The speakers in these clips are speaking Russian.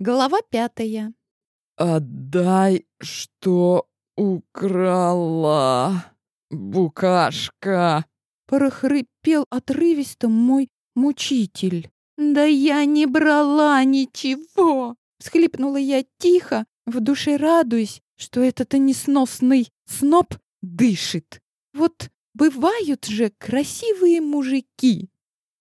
Глава пятая. «Отдай, что украла, букашка!» Прохрипел отрывисто мой мучитель. «Да я не брала ничего!» Всхлипнула я тихо, в душе радуясь, что этот несносный сноб дышит. Вот бывают же красивые мужики.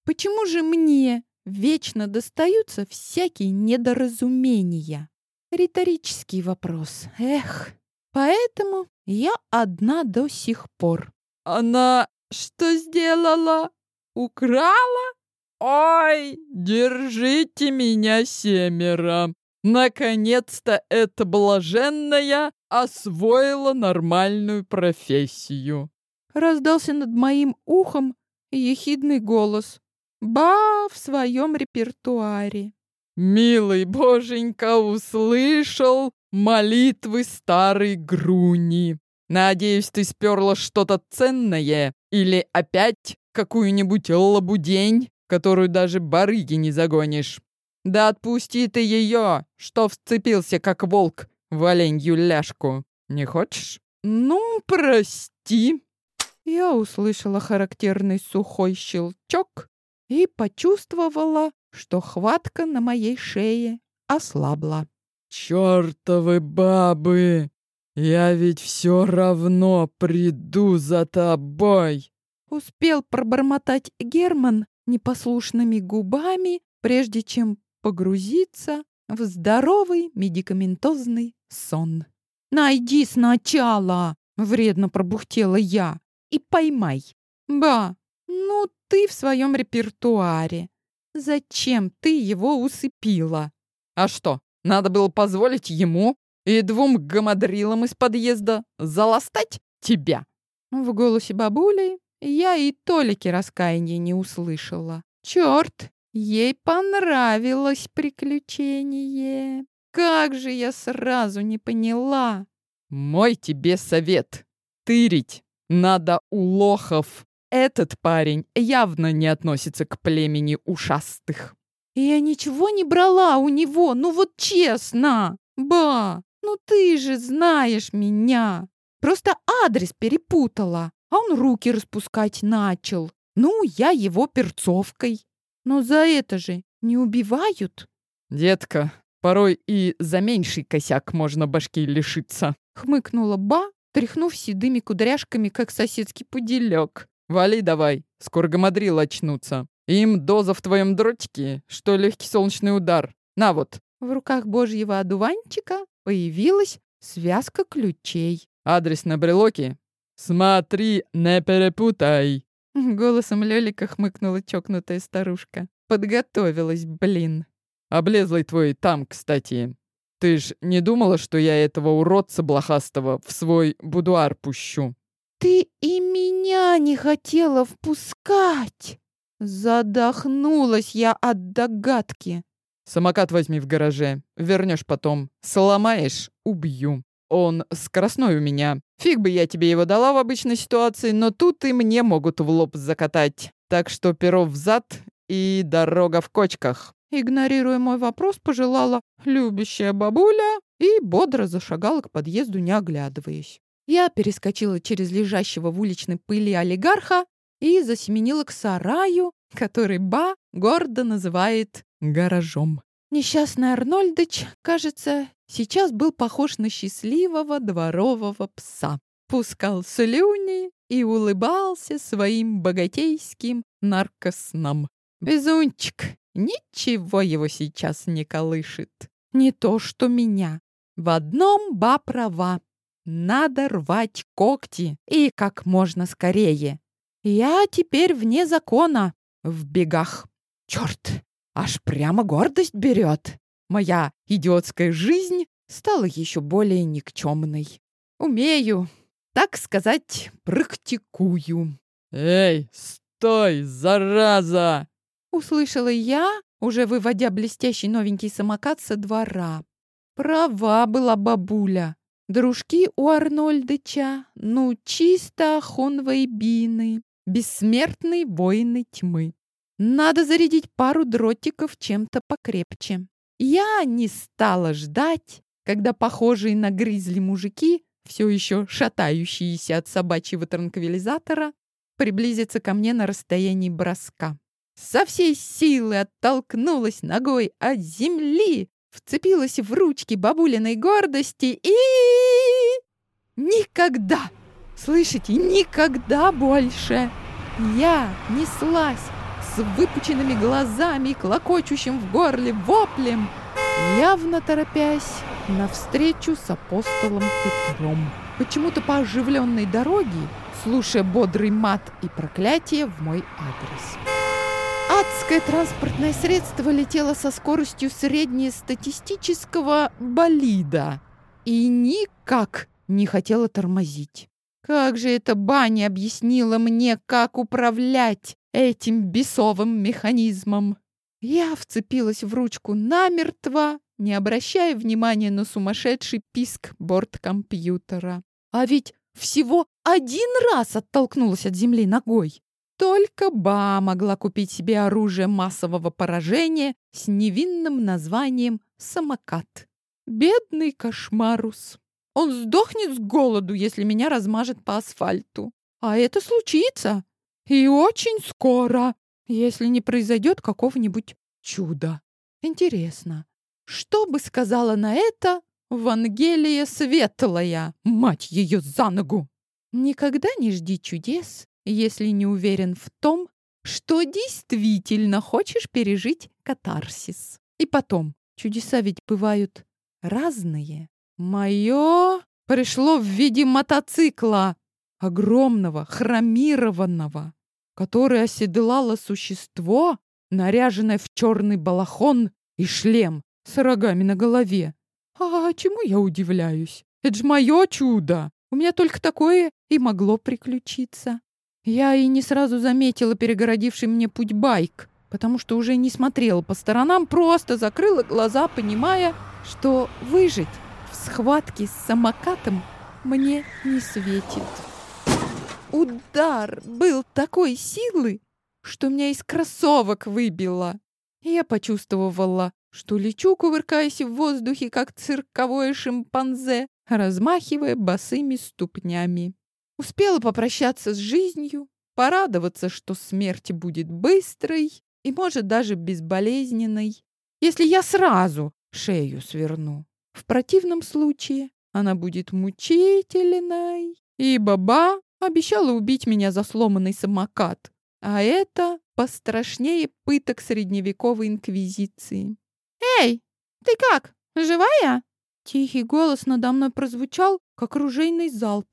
Почему же мне вечно достаются всякие недоразумения? Риторический вопрос. Эх, поэтому я одна до сих пор. «Она что сделала? Украла? Ой, держите меня семеро! Наконец-то эта блаженная освоила нормальную профессию!» Раздался над моим ухом ехидный голос. Ба в своем репертуаре. «Милый боженька услышал молитвы старой Груни. Надеюсь, ты сперла что-то ценное или опять какую-нибудь лабудень, которую даже барыги не загонишь. Да отпусти ты ее, что вцепился, как волк, в оленью ляжку. Не хочешь? Ну, прости». Я услышала характерный сухой щелчок и почувствовала, что хватка на моей шее ослабла. «Чёртовы бабы! Я ведь все равно приду за тобой!» Успел пробормотать Герман непослушными губами, прежде чем погрузиться в здоровый медикаментозный сон. «Найди сначала!» — вредно пробухтела я. «И поймай!» «Ба, ну ты в своем репертуаре. Зачем ты его усыпила? А что, надо было позволить ему и двум гамадрилам из подъезда заластать тебя? В голосе бабули я и толики раскаяния не услышала. Черт, ей понравилось приключение. Как же я сразу не поняла. Мой тебе совет. Тырить надо у лохов. Этот парень явно не относится к племени ушастых. Я ничего не брала у него, ну вот честно. Ба, ну ты же знаешь меня. Просто адрес перепутала, а он руки распускать начал. Ну, я его перцовкой. Но за это же не убивают. Детка, порой и за меньший косяк можно башки лишиться. Хмыкнула Ба, тряхнув седыми кудряшками, как соседский пуделек. Вали давай, скоро гамадрил очнутся. Им доза в твоем дротике, что легкий солнечный удар. На вот. В руках божьего одуванчика появилась связка ключей. Адрес на брелоке? Смотри, не перепутай. Голосом Лёлика хмыкнула чокнутая старушка. Подготовилась, блин. Облезлый твой там, кстати. Ты ж не думала, что я этого уродца блохастого в свой будуар пущу? «Ты и меня не хотела впускать!» Задохнулась я от догадки. «Самокат возьми в гараже. Вернешь потом. Сломаешь — убью. Он скоростной у меня. Фиг бы я тебе его дала в обычной ситуации, но тут и мне могут в лоб закатать. Так что перо взад и дорога в кочках». Игнорируя мой вопрос, пожелала любящая бабуля и бодро зашагала к подъезду, не оглядываясь. Я перескочила через лежащего в уличной пыли олигарха и засеменила к сараю, который Ба гордо называет гаражом. Несчастный Арнольдыч, кажется, сейчас был похож на счастливого дворового пса. Пускал слюни и улыбался своим богатейским наркоснам. Безунчик, ничего его сейчас не колышет. Не то, что меня. В одном Ба права. Надо рвать когти и как можно скорее. Я теперь вне закона, в бегах. Черт, аж прямо гордость берет. Моя идиотская жизнь стала еще более никчемной. Умею, так сказать, практикую. «Эй, стой, зараза!» Услышала я, уже выводя блестящий новенький самокат со двора. Права была бабуля. Дружки у Арнольдыча, ну, чисто бины, бессмертные воины тьмы. Надо зарядить пару дротиков чем-то покрепче. Я не стала ждать, когда похожие на гризли мужики, все еще шатающиеся от собачьего транквилизатора, приблизятся ко мне на расстоянии броска. Со всей силы оттолкнулась ногой от земли, вцепилась в ручки бабулиной гордости и... Никогда, слышите, никогда больше я неслась с выпученными глазами и клокочущим в горле воплем, явно торопясь навстречу с апостолом Петром. Почему-то по оживленной дороге, слушая бодрый мат и проклятие в мой адрес. Адское транспортное средство летело со скоростью среднестатистического болида и никак не хотело тормозить. Как же эта баня объяснила мне, как управлять этим бесовым механизмом? Я вцепилась в ручку намертво, не обращая внимания на сумасшедший писк борт-компьютера. А ведь всего один раз оттолкнулась от земли ногой. Только Ба могла купить себе оружие массового поражения с невинным названием «самокат». Бедный кошмарус. Он сдохнет с голоду, если меня размажет по асфальту. А это случится. И очень скоро, если не произойдет какого-нибудь чуда. Интересно, что бы сказала на это Вангелия Светлая, мать ее за ногу? Никогда не жди чудес, если не уверен в том, что действительно хочешь пережить катарсис. И потом, чудеса ведь бывают разные. Мое пришло в виде мотоцикла, огромного, хромированного, который оседлало существо, наряженное в черный балахон и шлем с рогами на голове. А чему я удивляюсь? Это ж мое чудо! У меня только такое и могло приключиться. Я и не сразу заметила перегородивший мне путь байк, потому что уже не смотрела по сторонам, просто закрыла глаза, понимая, что выжить в схватке с самокатом мне не светит. Удар был такой силы, что меня из кроссовок выбило. Я почувствовала, что лечу, кувыркаясь в воздухе, как цирковое шимпанзе, размахивая босыми ступнями. Успела попрощаться с жизнью, порадоваться, что смерть будет быстрой и, может, даже безболезненной, если я сразу шею сверну. В противном случае она будет мучительной, и баба обещала убить меня за сломанный самокат, а это пострашнее пыток средневековой инквизиции. «Эй, ты как, живая?» Тихий голос надо мной прозвучал, как ружейный залп.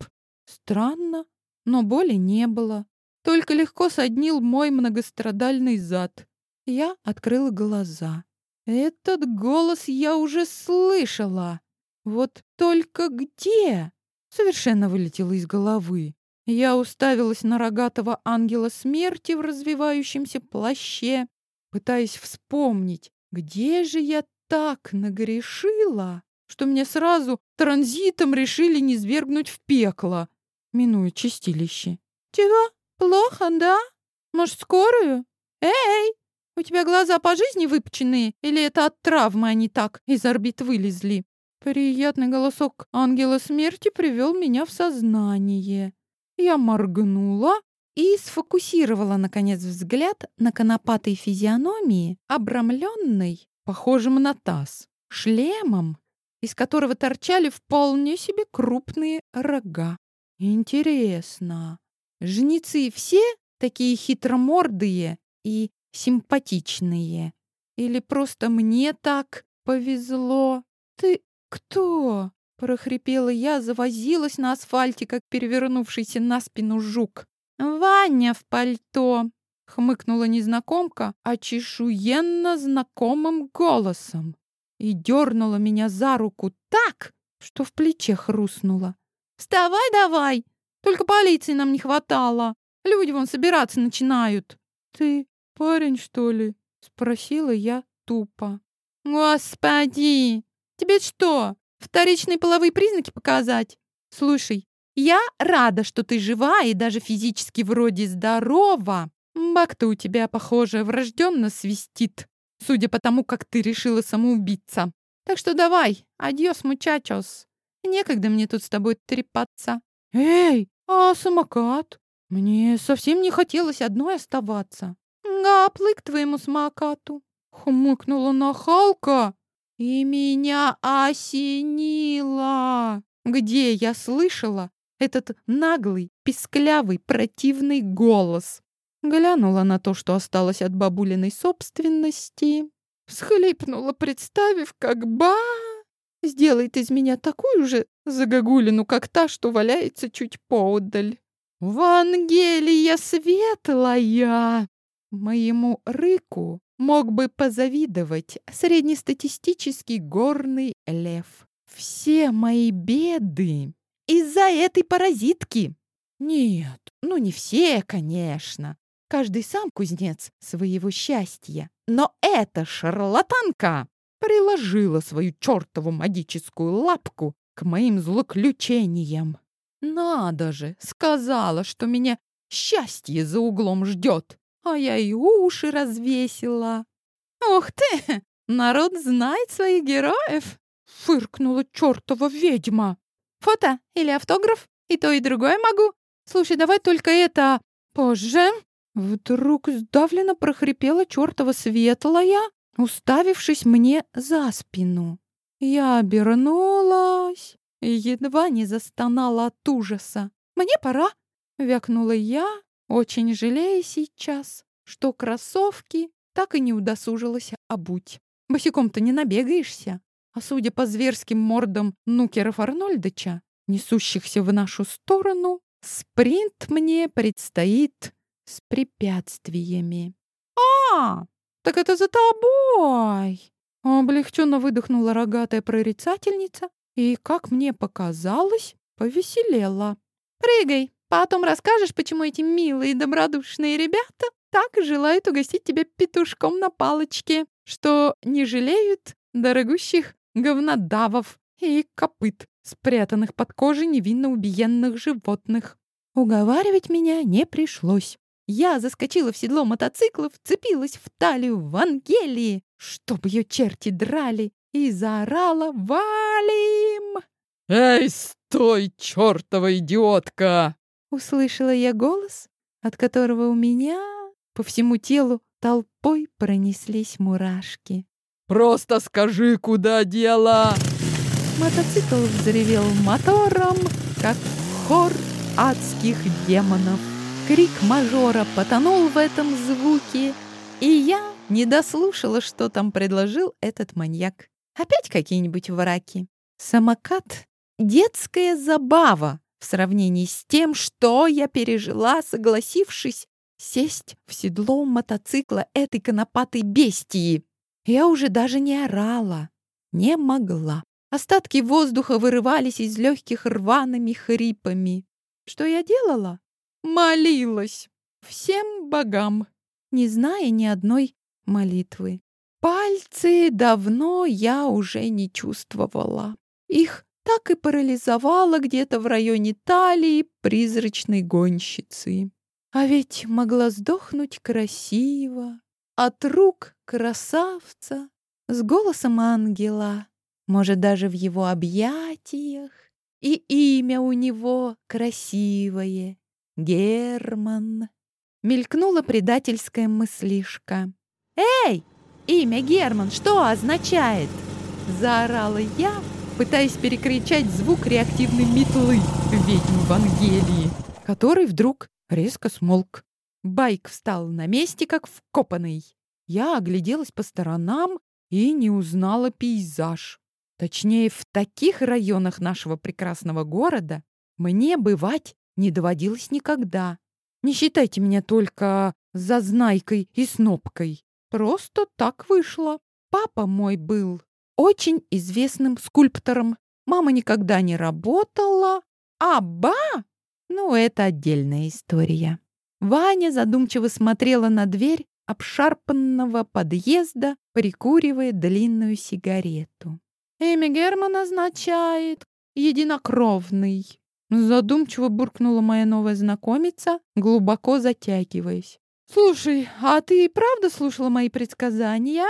Странно, но боли не было. Только легко соднил мой многострадальный зад. Я открыла глаза. Этот голос я уже слышала. Вот только где? Совершенно вылетело из головы. Я уставилась на рогатого ангела смерти в развивающемся плаще, пытаясь вспомнить, где же я так нагрешила, что мне сразу транзитом решили низвергнуть в пекло минуя чистилище. «Чего? Плохо, да? Может, скорую? Эй, у тебя глаза по жизни выпученные? Или это от травмы они так из орбит вылезли?» Приятный голосок ангела смерти привел меня в сознание. Я моргнула и сфокусировала, наконец, взгляд на конопатой физиономии, обрамленной, похожим на таз, шлемом, из которого торчали вполне себе крупные рога. Интересно, жнецы все такие хитромордые и симпатичные? Или просто мне так повезло? Ты кто? прохрипела я, завозилась на асфальте, как перевернувшийся на спину жук. Ваня в пальто, хмыкнула незнакомка очешуенно знакомым голосом и дернула меня за руку так, что в плече хрустнуло. Вставай давай! Только полиции нам не хватало. Люди вон собираться начинают. Ты парень, что ли? Спросила я тупо. Господи! Тебе что, вторичные половые признаки показать? Слушай, я рада, что ты жива и даже физически вроде здорова. Бак-то у тебя, похоже, врожденно свистит. судя по тому, как ты решила самоубиться. Так что давай, адьос, мучачос. Некогда мне тут с тобой трепаться. Эй, а самокат? Мне совсем не хотелось одной оставаться. Гаплы к твоему самокату. Хмыкнула нахалка, и меня осенило. Где я слышала этот наглый, писклявый, противный голос? Глянула на то, что осталось от бабулиной собственности. Всхлипнула, представив, как ба сделает из меня такую же загогулину, как та, что валяется чуть поодаль. «Вангелия светлая!» Моему рыку мог бы позавидовать среднестатистический горный лев. Все мои беды из-за этой паразитки. Нет, ну не все, конечно. Каждый сам кузнец своего счастья. Но эта шарлатанка приложила свою чертову магическую лапку к моим злоключениям. Надо же, сказала, что меня счастье за углом ждет, а я и уши развесила. Ух ты, народ знает своих героев, фыркнула чертова ведьма. Фото или автограф? И то, и другое могу. Слушай, давай только это позже. Вдруг сдавленно прохрипела чертова светлая, уставившись мне за спину. Я обернулась и едва не застонала от ужаса. «Мне пора!» — вякнула я, очень жалея сейчас, что кроссовки так и не удосужилась обуть. Босиком-то не набегаешься. А судя по зверским мордам нукеров Арнольдыча, несущихся в нашу сторону, спринт мне предстоит с препятствиями. «А, так это за тобой!» Облегченно выдохнула рогатая прорицательница и, как мне показалось, повеселела. «Прыгай, потом расскажешь, почему эти милые добродушные ребята так желают угостить тебя петушком на палочке, что не жалеют дорогущих говнодавов и копыт, спрятанных под кожей невинно убиенных животных. Уговаривать меня не пришлось. Я заскочила в седло мотоцикла, вцепилась в талию Вангелии, чтобы ее черти драли, и заорала «Валим!» «Эй, стой, чертова идиотка!» Услышала я голос, от которого у меня по всему телу толпой пронеслись мурашки. «Просто скажи, куда дело!» Мотоцикл взревел мотором, как хор адских демонов. Крик мажора потонул в этом звуке, и я не дослушала, что там предложил этот маньяк. Опять какие-нибудь враки. Самокат — детская забава в сравнении с тем, что я пережила, согласившись сесть в седло мотоцикла этой конопатой бестии. Я уже даже не орала, не могла. Остатки воздуха вырывались из легких рваными хрипами. Что я делала? Молилась всем богам, не зная ни одной молитвы. Пальцы давно я уже не чувствовала. Их так и парализовало где-то в районе талии призрачной гонщицы. А ведь могла сдохнуть красиво, от рук красавца, с голосом ангела, может, даже в его объятиях. И имя у него красивое, Герман. Мелькнула предательская мыслишка. «Эй, имя Герман что означает?» Заорала я, пытаясь перекричать звук реактивной метлы ведьмы Вангелии, который вдруг резко смолк. Байк встал на месте, как вкопанный. Я огляделась по сторонам и не узнала пейзаж. Точнее, в таких районах нашего прекрасного города мне бывать не доводилось никогда. Не считайте меня только зазнайкой и снопкой. Просто так вышло. Папа мой был очень известным скульптором. Мама никогда не работала. А ба? Ну, это отдельная история. Ваня задумчиво смотрела на дверь обшарпанного подъезда, прикуривая длинную сигарету. Имя Германа означает «единокровный». Задумчиво буркнула моя новая знакомица, глубоко затягиваясь. «Слушай, а ты правда слушала мои предсказания?»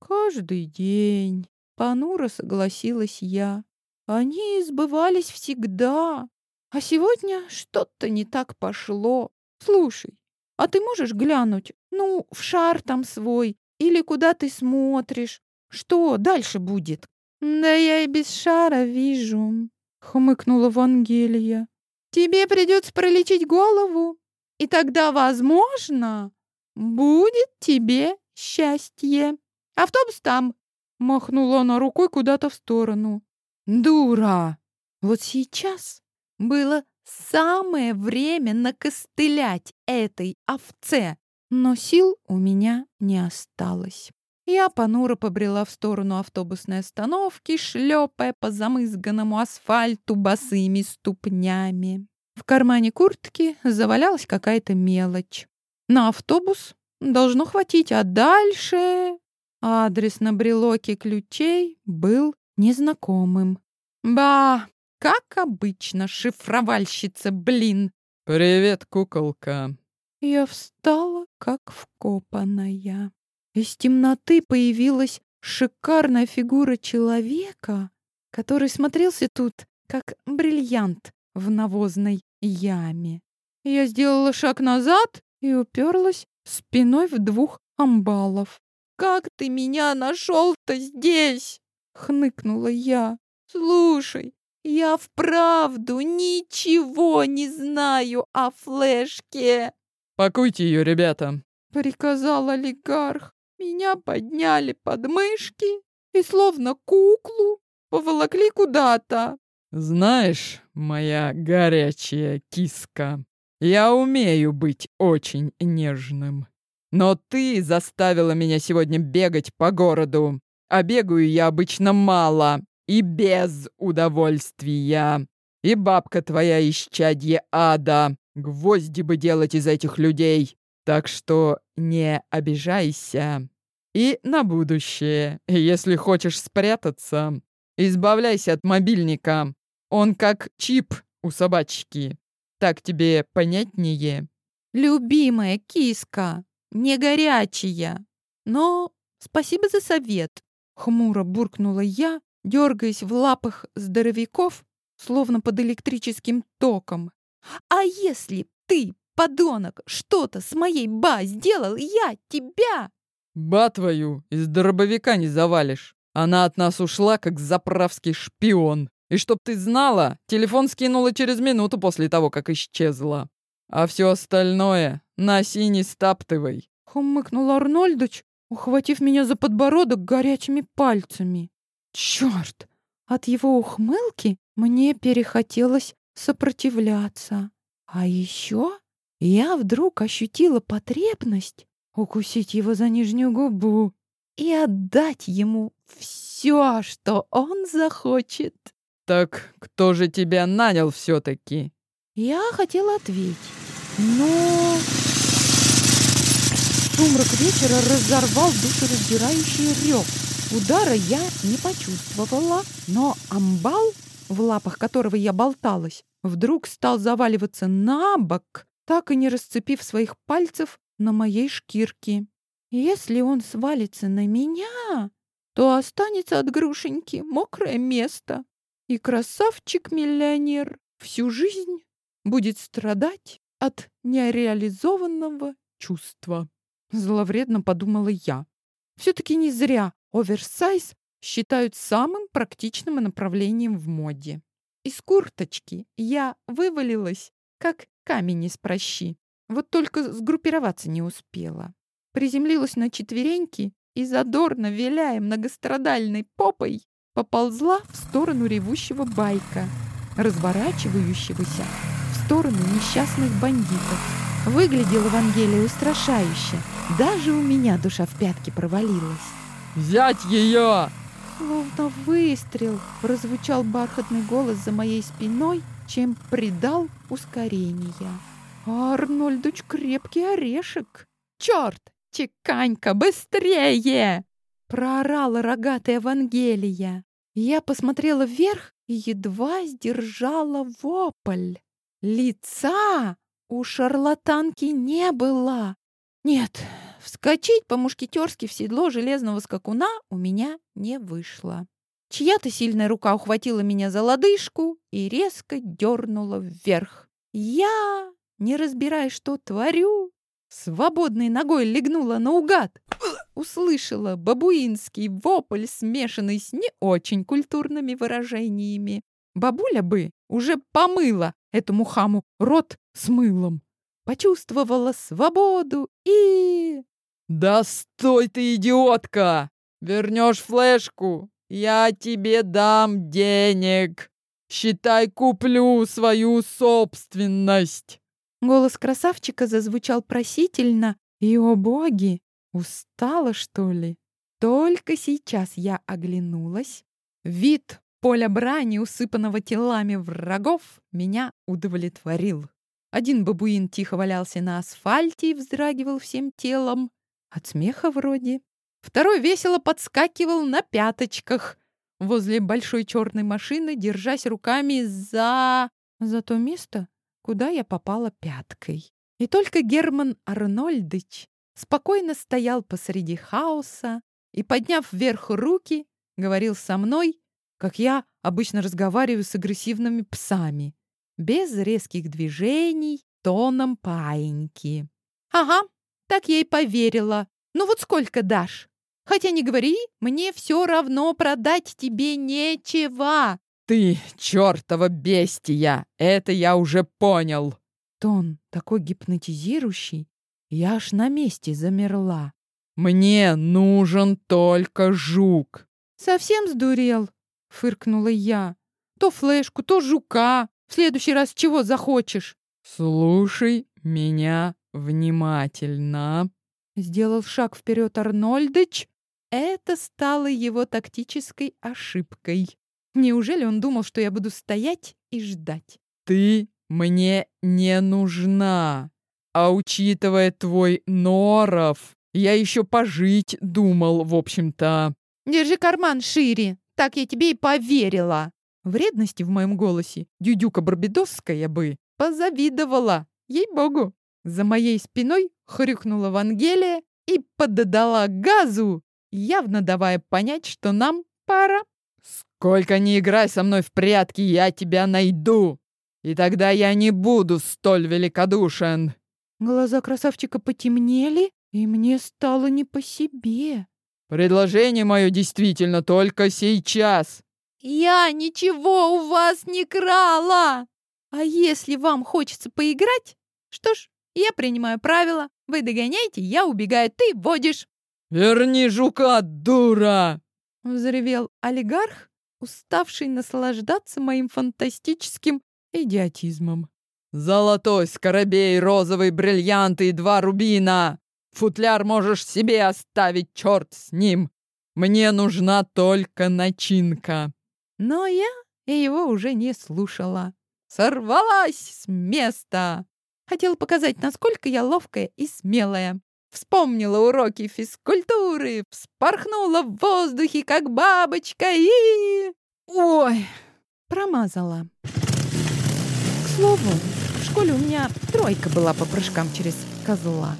Каждый день, понуро согласилась я. Они сбывались всегда. А сегодня что-то не так пошло. Слушай, а ты можешь глянуть, ну, в шар там свой, или куда ты смотришь? Что дальше будет? Да я и без шара вижу, хмыкнула Вангелия. Тебе придется пролечить голову, и тогда, возможно, будет тебе счастье. Автобус там, махнула она рукой куда-то в сторону. Дура! Вот сейчас было самое время накостылять этой овце, но сил у меня не осталось. Я понуро побрела в сторону автобусной остановки, шлепая по замызганному асфальту босыми ступнями. В кармане куртки завалялась какая-то мелочь. На автобус должно хватить, а дальше... Адрес на брелоке ключей был незнакомым. Ба, как обычно, шифровальщица, блин. «Привет, куколка!» Я встала, как вкопанная. Из темноты появилась шикарная фигура человека, который смотрелся тут, как бриллиант в навозной яме. Я сделала шаг назад и уперлась спиной в двух амбалов. «Как ты меня нашел-то здесь?» — хныкнула я. «Слушай, я вправду ничего не знаю о флешке. Пакуйте ее, ребята, приказал олигарх. Меня подняли под мышки и словно куклу поволокли куда-то. Знаешь, моя горячая киска, я умею быть очень нежным. Но ты заставила меня сегодня бегать по городу, а бегаю я обычно мало и без удовольствия. И бабка твоя исчадье ада. Гвозди бы делать из этих людей. Так что не обижайся. И на будущее, если хочешь спрятаться, избавляйся от мобильника. Он как чип у собачки. Так тебе понятнее? Любимая киска, не горячая. Но спасибо за совет. Хмуро буркнула я, дергаясь в лапах здоровяков, словно под электрическим током. «А если ты, подонок, что-то с моей ба сделал, я тебя...» «Ба твою из дробовика не завалишь. Она от нас ушла, как заправский шпион. И чтоб ты знала, телефон скинула через минуту после того, как исчезла. А все остальное носи не стаптывай». Хмыкнул Арнольдыч, ухватив меня за подбородок горячими пальцами. Черт! От его ухмылки мне перехотелось сопротивляться. А еще я вдруг ощутила потребность укусить его за нижнюю губу и отдать ему все, что он захочет. «Так кто же тебя нанял все-таки?» Я хотела ответить, но... Сумрак вечера разорвал душераздирающий рев. Удара я не почувствовала, но амбал, в лапах которого я болталась, вдруг стал заваливаться на бок, так и не расцепив своих пальцев на моей шкирке. Если он свалится на меня, то останется от грушеньки мокрое место, и красавчик-миллионер всю жизнь будет страдать от нереализованного чувства. Зловредно подумала я. Все-таки не зря Оверсайз считают самым практичным направлением в моде. Из курточки я вывалилась, как камень из прощи. Вот только сгруппироваться не успела. Приземлилась на четвереньки и, задорно виляя многострадальной попой, поползла в сторону ревущего байка, разворачивающегося в сторону несчастных бандитов. Выглядел Евангелие устрашающе. Даже у меня душа в пятки провалилась. Взять ее!» Словно выстрел прозвучал бархатный голос за моей спиной, чем придал ускорения. Арнольдуч крепкий орешек. «Черт! Чеканька, быстрее!» Проорала рогатая Евангелия. Я посмотрела вверх и едва сдержала вопль. Лица у шарлатанки не было. Нет, Вскочить по-мушкетерски в седло железного скакуна у меня не вышло. Чья-то сильная рука ухватила меня за лодыжку и резко дернула вверх. Я, не разбирая, что творю, свободной ногой легнула наугад. Услышала бабуинский вопль, смешанный с не очень культурными выражениями. Бабуля бы уже помыла этому хаму рот с мылом. Почувствовала свободу и... «Да стой ты, идиотка! Вернешь флешку, я тебе дам денег. Считай, куплю свою собственность!» Голос красавчика зазвучал просительно, и, о боги, устала, что ли? Только сейчас я оглянулась. Вид поля брани, усыпанного телами врагов, меня удовлетворил. Один бабуин тихо валялся на асфальте и вздрагивал всем телом. От смеха вроде. Второй весело подскакивал на пяточках возле большой черной машины, держась руками за... за то место, куда я попала пяткой. И только Герман Арнольдыч спокойно стоял посреди хаоса и, подняв вверх руки, говорил со мной, как я обычно разговариваю с агрессивными псами, без резких движений, тоном паиньки. «Ага, так я и поверила. Ну вот сколько дашь? Хотя не говори, мне все равно продать тебе нечего. «Ты чертова бестия! Это я уже понял!» Тон такой гипнотизирующий, я аж на месте замерла. «Мне нужен только жук!» «Совсем сдурел?» — фыркнула я. «То флешку, то жука. В следующий раз чего захочешь?» «Слушай меня внимательно!» Сделал шаг вперед Арнольдыч. Это стало его тактической ошибкой. Неужели он думал, что я буду стоять и ждать? «Ты мне не нужна. А учитывая твой норов, я еще пожить думал, в общем-то». «Держи карман шире, так я тебе и поверила». Вредности в моем голосе дюдюка Барбидосская бы позавидовала, ей-богу. За моей спиной хрюкнула Вангелия и поддала газу, явно давая понять, что нам пора. Сколько не играй со мной в прятки, я тебя найду. И тогда я не буду столь великодушен. Глаза красавчика потемнели, и мне стало не по себе. Предложение мое действительно только сейчас. Я ничего у вас не крала. А если вам хочется поиграть, что ж, я принимаю правила. Вы догоняете, я убегаю, ты водишь. Верни жука, дура! Взревел олигарх, уставший наслаждаться моим фантастическим идиотизмом. «Золотой скоробей, розовый бриллиант и два рубина! Футляр можешь себе оставить, черт с ним! Мне нужна только начинка!» Но я его уже не слушала. Сорвалась с места! Хотела показать, насколько я ловкая и смелая. Вспомнила уроки физкультуры, вспорхнула в воздухе, как бабочка, и... Ой, промазала. К слову, в школе у меня тройка была по прыжкам через козла.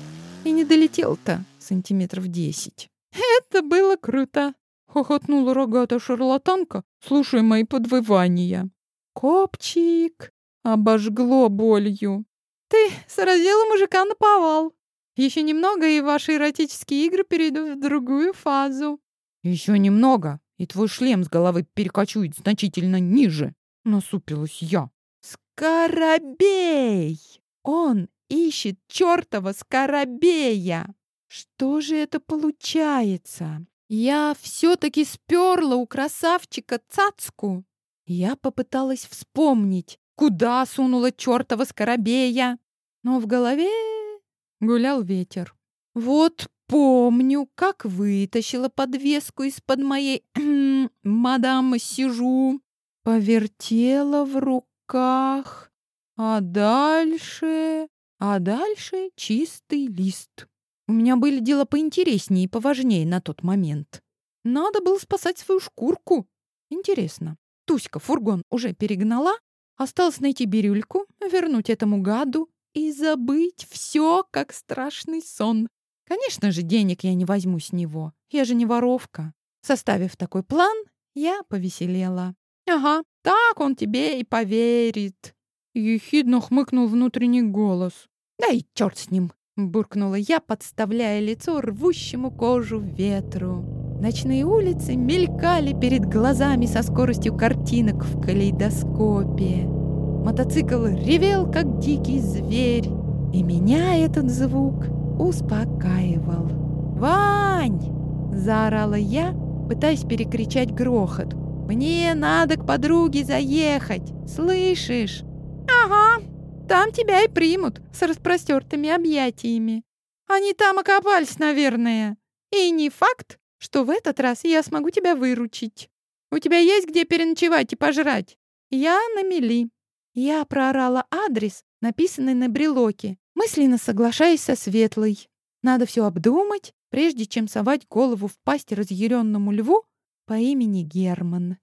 И не долетел-то сантиметров десять. Это было круто. Хохотнула рогатая шарлатанка, слушая мои подвывания. Копчик обожгло болью. Ты сразила мужика на повал. Еще немного, и ваши эротические игры перейдут в другую фазу. Еще немного, и твой шлем с головы перекочует значительно ниже. Насупилась я. Скоробей! Он ищет чертова скоробея! Что же это получается? Я все-таки сперла у красавчика цацку. Я попыталась вспомнить, куда сунула чертова скоробея. Но в голове гулял ветер. Вот помню, как вытащила подвеску из-под моей мадам сижу, повертела в руках, а дальше... А дальше чистый лист. У меня были дела поинтереснее и поважнее на тот момент. Надо было спасать свою шкурку. Интересно, Туська фургон уже перегнала? Осталось найти бирюльку, вернуть этому гаду и забыть все, как страшный сон. Конечно же, денег я не возьму с него. Я же не воровка. Составив такой план, я повеселела. «Ага, так он тебе и поверит!» Ехидно хмыкнул внутренний голос. «Да и черт с ним!» — буркнула я, подставляя лицо рвущему кожу ветру. Ночные улицы мелькали перед глазами со скоростью картинок в калейдоскопе. Мотоцикл ревел, как дикий зверь, и меня этот звук успокаивал. «Вань!» — заорала я, пытаясь перекричать грохот. «Мне надо к подруге заехать, слышишь?» «Ага, там тебя и примут с распростертыми объятиями. Они там окопались, наверное. И не факт, что в этот раз я смогу тебя выручить. У тебя есть где переночевать и пожрать? Я на мели». Я проорала адрес, написанный на брелоке, мысленно соглашаясь со Светлой. Надо все обдумать, прежде чем совать голову в пасть разъяренному льву по имени Герман.